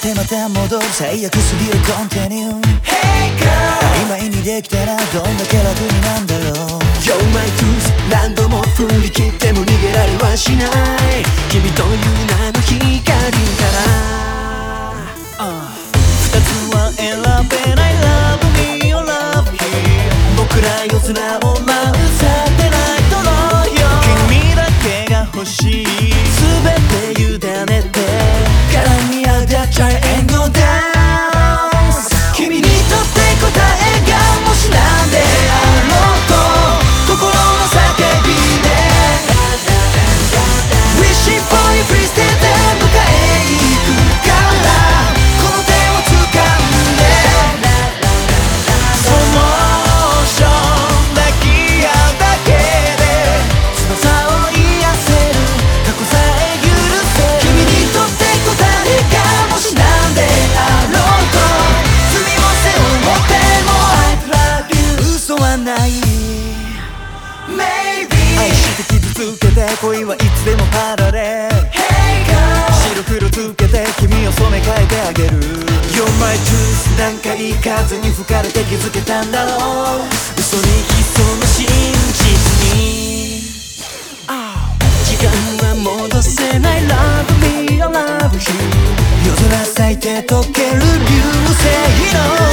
ってまた戻る最悪すぎるコンティニュー。Hey girl 曖昧にできたらどんだけ楽になんだろう You're my truth 何度も振り切っても逃げられはしない。君という名の光から。二つは選べない Love me or love you 僕ら夜空をて恋はいつでもパラレ。ル Hey girl 白黒つけて君を染め替えてあげる。You're my truth 何回風に吹かれて気づけたんだろう。嘘に潜む真実に。時間は戻せない Love me or love you 夜空咲いて溶ける流星の